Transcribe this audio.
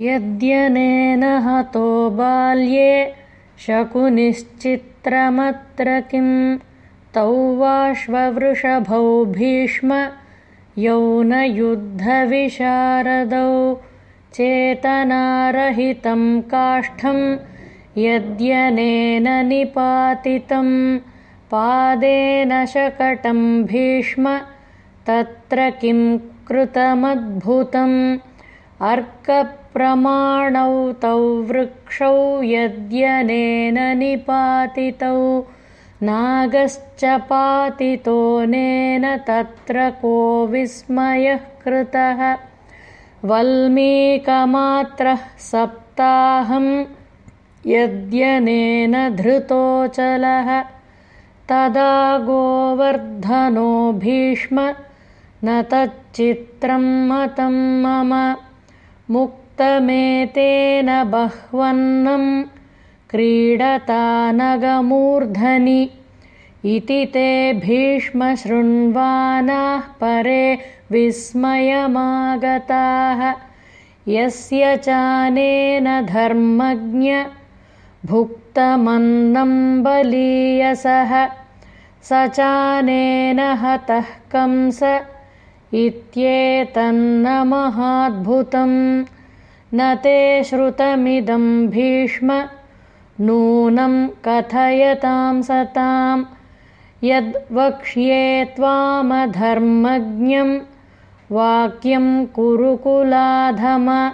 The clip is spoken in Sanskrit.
यद्यनेन हतो बाल्ये शकुनिश्चित्रमत्र किं तौ वाश्ववृषभौ भीष्म यौनयुद्धविशारदौ चेतनारहितं काष्ठं यद्यनेन निपातितं पादेन शकटं भीष्म तत्र किं कृतमद्भुतम् अर्कप्रमाणौ तौ वृक्षौ यद्यनेन निपातितौ नागश्च पातितोऽनेन तत्र को विस्मयः कृतः। वल्मीकमात्रः सप्ताहं यद्यनेन धृतोऽचलः तदा गोवर्धनो भीष्म न तच्चित्रं मतं मम मुक्तमेतेन बह्वन्नं क्रीडता नगमूर्धनि इति ते भीष्मशृण्वानाः परे विस्मयमागताः। यस्य चानेन धर्मज्ञ भुक्तमन्नं बलीयसः स चानेन हतः कंस इत्येतन्न महाद्भुतं न ते श्रुतमिदं भीष्म। नूनं कथयतां सतां यद्वक्ष्ये त्वामधर्मज्ञं वाक्यं कुरुकुलाधम